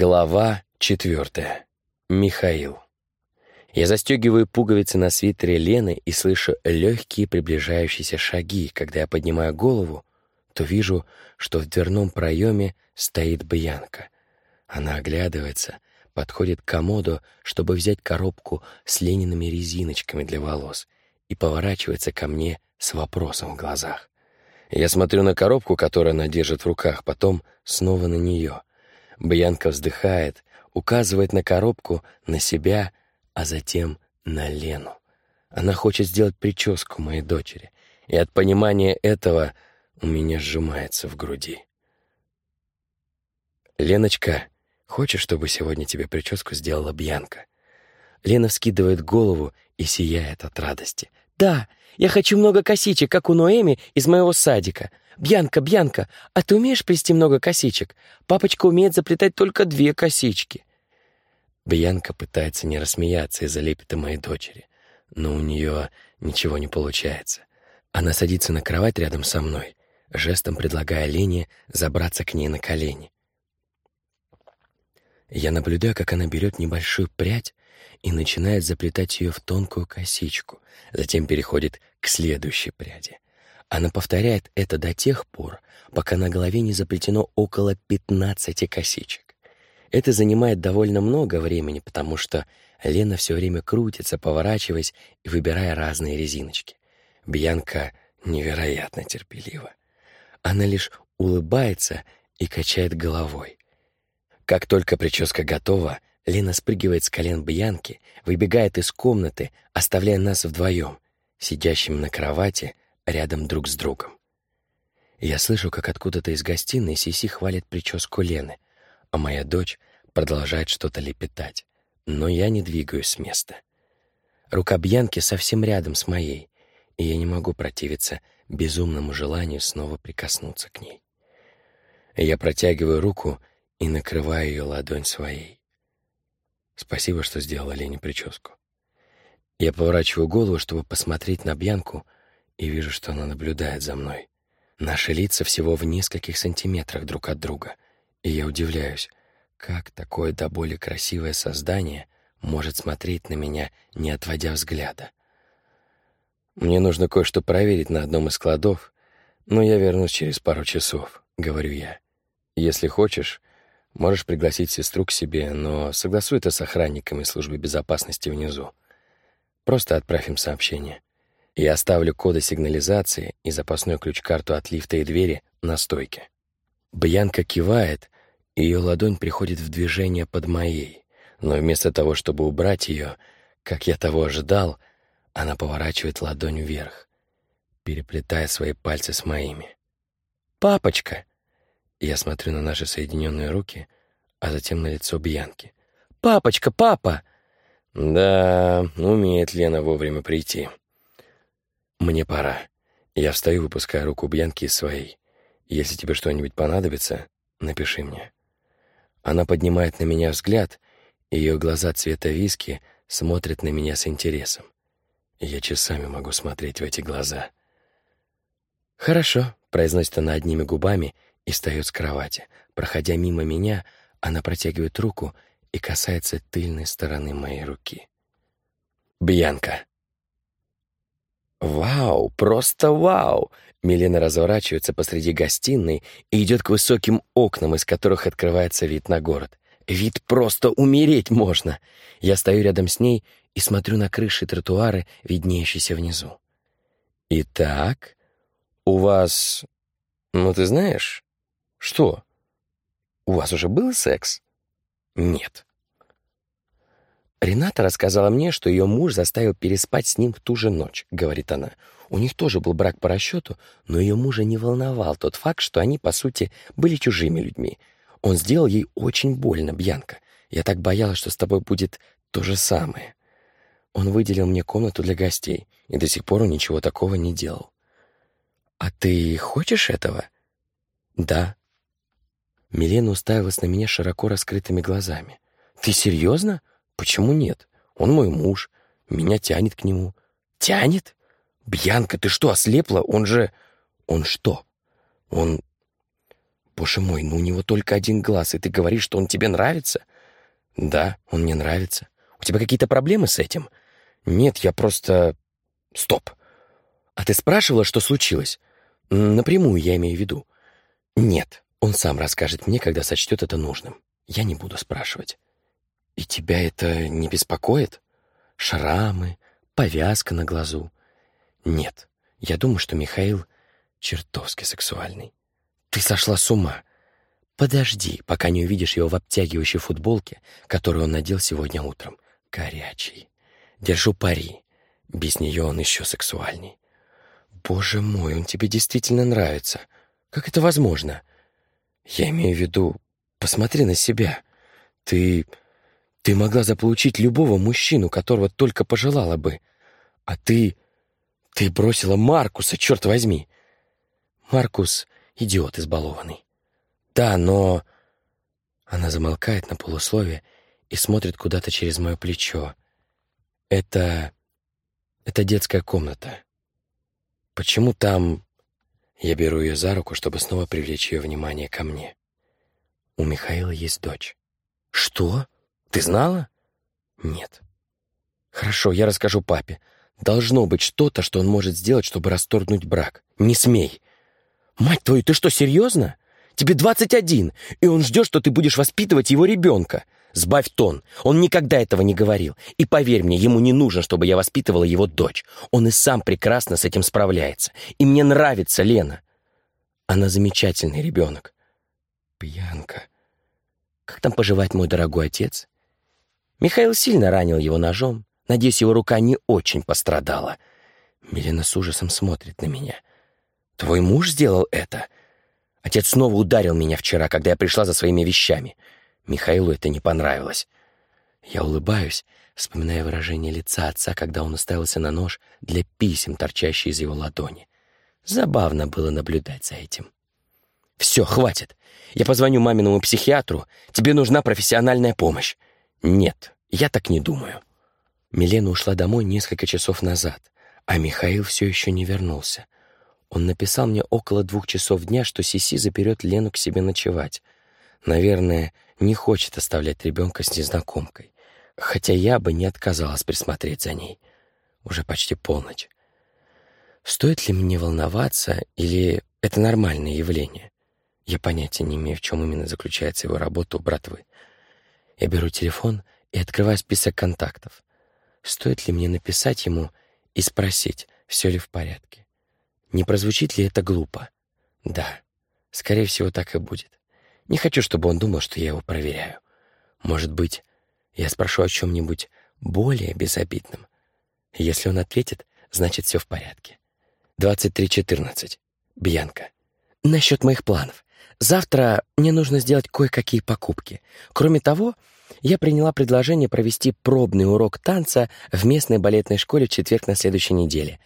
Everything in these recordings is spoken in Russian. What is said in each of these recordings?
Глава четвертая. Михаил. Я застегиваю пуговицы на свитере Лены и слышу легкие приближающиеся шаги. Когда я поднимаю голову, то вижу, что в дверном проеме стоит Бьянка. Она оглядывается, подходит к комоду, чтобы взять коробку с Лениными резиночками для волос, и поворачивается ко мне с вопросом в глазах. Я смотрю на коробку, которую она держит в руках, потом снова на нее — Бьянка вздыхает, указывает на коробку, на себя, а затем на Лену. Она хочет сделать прическу моей дочери, и от понимания этого у меня сжимается в груди. «Леночка, хочешь, чтобы сегодня тебе прическу сделала Бьянка?» Лена вскидывает голову и сияет от радости. «Да, я хочу много косичек, как у Ноэми из моего садика. «Бьянка, Бьянка, а ты умеешь плести много косичек? Папочка умеет заплетать только две косички». Бьянка пытается не рассмеяться из-за лепета моей дочери, но у нее ничего не получается. Она садится на кровать рядом со мной, жестом предлагая Лене забраться к ней на колени. Я наблюдаю, как она берет небольшую прядь и начинает заплетать ее в тонкую косичку, затем переходит к следующей пряди. Она повторяет это до тех пор, пока на голове не заплетено около 15 косичек. Это занимает довольно много времени, потому что Лена все время крутится, поворачиваясь и выбирая разные резиночки. Бьянка невероятно терпелива. Она лишь улыбается и качает головой. Как только прическа готова, Лена спрыгивает с колен Бьянки, выбегает из комнаты, оставляя нас вдвоем, сидящим на кровати, рядом друг с другом. Я слышу, как откуда-то из гостиной Сиси хвалит прическу Лены, а моя дочь продолжает что-то лепетать, но я не двигаюсь с места. Рука Бьянки совсем рядом с моей, и я не могу противиться безумному желанию снова прикоснуться к ней. Я протягиваю руку и накрываю ее ладонь своей. Спасибо, что сделала Лене прическу. Я поворачиваю голову, чтобы посмотреть на Бьянку — и вижу, что она наблюдает за мной. Наши лица всего в нескольких сантиметрах друг от друга, и я удивляюсь, как такое до боли красивое создание может смотреть на меня, не отводя взгляда. «Мне нужно кое-что проверить на одном из складов, но я вернусь через пару часов», — говорю я. «Если хочешь, можешь пригласить сестру к себе, но согласуй это с охранниками службы безопасности внизу. Просто отправь им сообщение. Я оставлю коды сигнализации и запасной ключ-карту от лифта и двери на стойке. Бьянка кивает, и ее ладонь приходит в движение под моей. Но вместо того, чтобы убрать ее, как я того ожидал, она поворачивает ладонь вверх, переплетая свои пальцы с моими. «Папочка!» Я смотрю на наши соединенные руки, а затем на лицо Бьянки. «Папочка, папа!» «Да, умеет Лена вовремя прийти». «Мне пора. Я встаю, выпуская руку Бьянки из своей. Если тебе что-нибудь понадобится, напиши мне». Она поднимает на меня взгляд, и ее глаза цвета виски смотрят на меня с интересом. Я часами могу смотреть в эти глаза. «Хорошо», — произносит она одними губами и встает с кровати. Проходя мимо меня, она протягивает руку и касается тыльной стороны моей руки. «Бьянка», «Вау! Просто вау!» Милена разворачивается посреди гостиной и идет к высоким окнам, из которых открывается вид на город. Вид просто умереть можно. Я стою рядом с ней и смотрю на крыши тротуары, виднеющиеся внизу. «Итак, у вас... Ну, ты знаешь...» «Что? У вас уже был секс?» «Нет». Рената рассказала мне, что ее муж заставил переспать с ним в ту же ночь, говорит она. У них тоже был брак по расчету, но ее мужа не волновал тот факт, что они, по сути, были чужими людьми. Он сделал ей очень больно, Бьянка. Я так боялась, что с тобой будет то же самое. Он выделил мне комнату для гостей, и до сих пор он ничего такого не делал. «А ты хочешь этого?» «Да». Милена уставилась на меня широко раскрытыми глазами. «Ты серьезно? Почему нет? Он мой муж. Меня тянет к нему. Тянет? Бьянка, ты что, ослепла? Он же... Он что? Он... Боже мой, ну у него только один глаз, и ты говоришь, что он тебе нравится? Да, он мне нравится. У тебя какие-то проблемы с этим? Нет, я просто... Стоп. А ты спрашивала, что случилось? Напрямую я имею в виду. Нет, он сам расскажет мне, когда сочтет это нужным. Я не буду спрашивать. И тебя это не беспокоит? Шрамы, повязка на глазу? Нет, я думаю, что Михаил чертовски сексуальный. Ты сошла с ума. Подожди, пока не увидишь его в обтягивающей футболке, которую он надел сегодня утром. Горячий. Держу пари. Без нее он еще сексуальней. Боже мой, он тебе действительно нравится. Как это возможно? Я имею в виду, посмотри на себя. Ты... ты могла заполучить любого мужчину, которого только пожелала бы. А ты... ты бросила Маркуса, черт возьми. Маркус — идиот избалованный. Да, но... Она замолкает на полуслове и смотрит куда-то через мое плечо. Это... это детская комната. Почему там... Я беру ее за руку, чтобы снова привлечь ее внимание ко мне. У Михаила есть дочь. Что? Ты знала? Нет. Хорошо, я расскажу папе. Должно быть что-то, что он может сделать, чтобы расторгнуть брак. Не смей. Мать твою, ты что, серьезно? Тебе двадцать один, и он ждет, что ты будешь воспитывать его ребенка. Сбавь тон. Он никогда этого не говорил. И поверь мне, ему не нужно, чтобы я воспитывала его дочь. Он и сам прекрасно с этим справляется. И мне нравится Лена. Она замечательный ребенок. Пьянка. Как там поживает мой дорогой отец? Михаил сильно ранил его ножом. Надеюсь, его рука не очень пострадала. Милена с ужасом смотрит на меня. «Твой муж сделал это?» Отец снова ударил меня вчера, когда я пришла за своими вещами. Михаилу это не понравилось. Я улыбаюсь, вспоминая выражение лица отца, когда он уставился на нож для писем, торчащий из его ладони. Забавно было наблюдать за этим. «Все, хватит. Я позвоню маминому психиатру. Тебе нужна профессиональная помощь». «Нет, я так не думаю». Милена ушла домой несколько часов назад, а Михаил все еще не вернулся. Он написал мне около двух часов дня, что Сиси заберет Лену к себе ночевать. Наверное, не хочет оставлять ребенка с незнакомкой, хотя я бы не отказалась присмотреть за ней. Уже почти полночь. Стоит ли мне волноваться, или это нормальное явление? Я понятия не имею, в чем именно заключается его работа у братвы. Я беру телефон и открываю список контактов. Стоит ли мне написать ему и спросить, все ли в порядке? Не прозвучит ли это глупо? Да, скорее всего, так и будет. Не хочу, чтобы он думал, что я его проверяю. Может быть, я спрошу о чем-нибудь более безобидном. Если он ответит, значит, все в порядке. 23.14. Бьянка. Насчет моих планов. Завтра мне нужно сделать кое-какие покупки. Кроме того, я приняла предложение провести пробный урок танца в местной балетной школе в четверг на следующей неделе.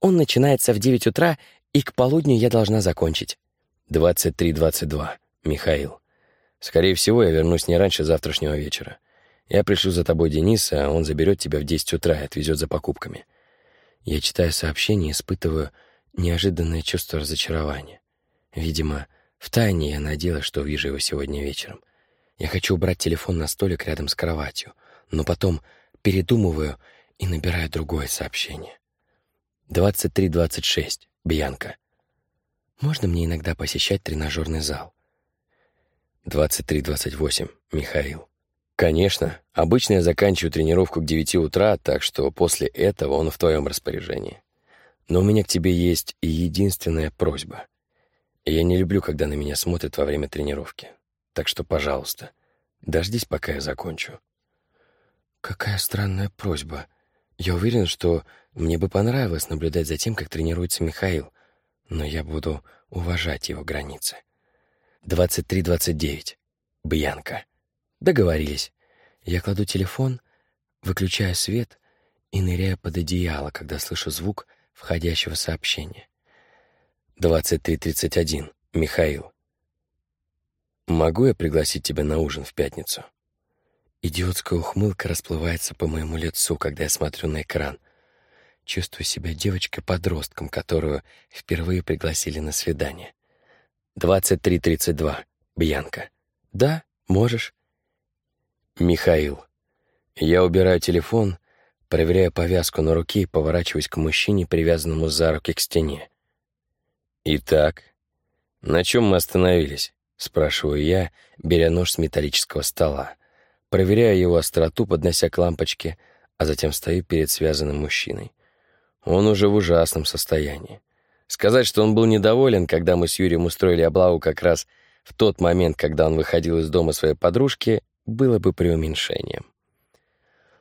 Он начинается в 9 утра, и к полудню я должна закончить. 23.22. Михаил. Скорее всего, я вернусь не раньше завтрашнего вечера. Я пришлю за тобой Дениса, а он заберет тебя в 10 утра и отвезет за покупками. Я читаю сообщение и испытываю неожиданное чувство разочарования. Видимо, втайне я надеялась, что увижу его сегодня вечером. Я хочу убрать телефон на столик рядом с кроватью, но потом передумываю и набираю другое сообщение. 23.26. Бьянка. Можно мне иногда посещать тренажерный зал? 23-28. Михаил. Конечно, обычно я заканчиваю тренировку к 9 утра, так что после этого он в твоем распоряжении. Но у меня к тебе есть единственная просьба. Я не люблю, когда на меня смотрят во время тренировки. Так что, пожалуйста, дождись, пока я закончу. Какая странная просьба. Я уверен, что мне бы понравилось наблюдать за тем, как тренируется Михаил, но я буду уважать его границы. 23-29. Бьянка. Договорились. Я кладу телефон, выключаю свет и ныряю под одеяло, когда слышу звук входящего сообщения. 23.31. Михаил. Могу я пригласить тебя на ужин в пятницу? Идиотская ухмылка расплывается по моему лицу, когда я смотрю на экран. Чувствую себя девочкой-подростком, которую впервые пригласили на свидание. 2332. Бьянка. Да, можешь. Михаил. Я убираю телефон, проверяю повязку на руке и поворачиваюсь к мужчине, привязанному за руки к стене. Итак, на чем мы остановились? Спрашиваю я, беря нож с металлического стола. Проверяю его остроту, поднося к лампочке, а затем стою перед связанным мужчиной. Он уже в ужасном состоянии. Сказать, что он был недоволен, когда мы с Юрием устроили облаву как раз в тот момент, когда он выходил из дома своей подружки, было бы преуменьшением.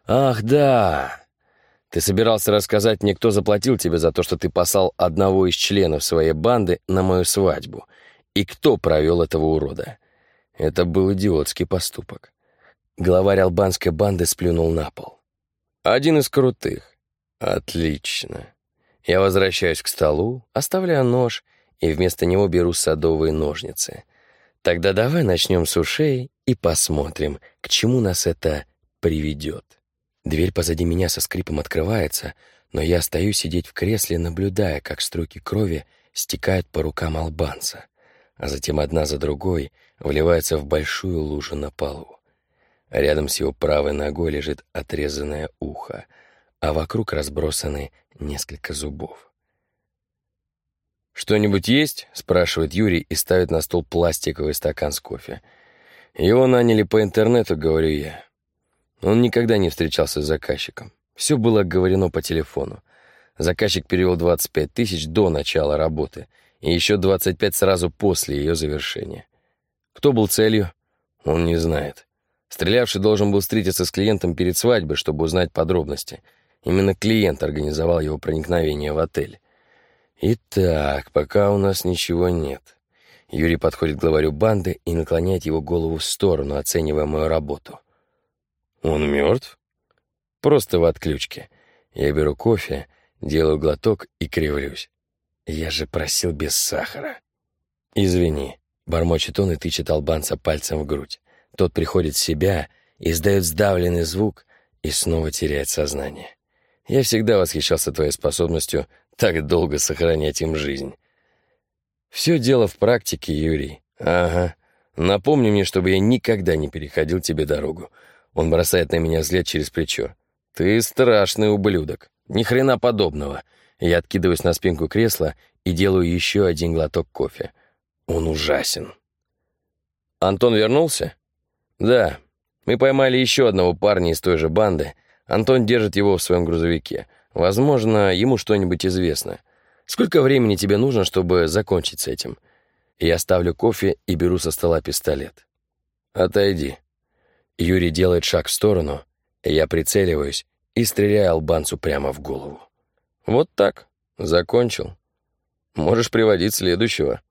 «Ах, да! Ты собирался рассказать мне, кто заплатил тебе за то, что ты послал одного из членов своей банды на мою свадьбу, и кто провел этого урода. Это был идиотский поступок». Главарь албанской банды сплюнул на пол. «Один из крутых. Отлично. Я возвращаюсь к столу, оставляю нож и вместо него беру садовые ножницы. Тогда давай начнем с ушей и посмотрим, к чему нас это приведет. Дверь позади меня со скрипом открывается, но я остаюсь сидеть в кресле, наблюдая, как струйки крови стекают по рукам албанца, а затем одна за другой вливаются в большую лужу на полу. Рядом с его правой ногой лежит отрезанное ухо, а вокруг разбросаны несколько зубов. «Что-нибудь есть?» — спрашивает Юрий и ставит на стол пластиковый стакан с кофе. «Его наняли по интернету», — говорю я. Он никогда не встречался с заказчиком. Все было оговорено по телефону. Заказчик перевел 25 тысяч до начала работы и еще 25 сразу после ее завершения. Кто был целью? Он не знает. Стрелявший должен был встретиться с клиентом перед свадьбой, чтобы узнать подробности — Именно клиент организовал его проникновение в отель. Итак, пока у нас ничего нет. Юрий подходит к главарю банды и наклоняет его голову в сторону, оценивая мою работу. Он мертв? Просто в отключке. Я беру кофе, делаю глоток и кривлюсь. Я же просил без сахара. Извини, бормочет он и тычет албанца пальцем в грудь. Тот приходит в себя, издает сдавленный звук и снова теряет сознание. Я всегда восхищался твоей способностью так долго сохранять им жизнь. Все дело в практике, Юрий. Ага. Напомни мне, чтобы я никогда не переходил тебе дорогу. Он бросает на меня взгляд через плечо. Ты страшный ублюдок. Ни хрена подобного. Я откидываюсь на спинку кресла и делаю еще один глоток кофе. Он ужасен. Антон вернулся? Да. Мы поймали еще одного парня из той же банды — Антон держит его в своем грузовике. Возможно, ему что-нибудь известно. Сколько времени тебе нужно, чтобы закончить с этим? Я ставлю кофе и беру со стола пистолет. Отойди. Юрий делает шаг в сторону, я прицеливаюсь и стреляю албанцу прямо в голову. Вот так. Закончил. Можешь приводить следующего.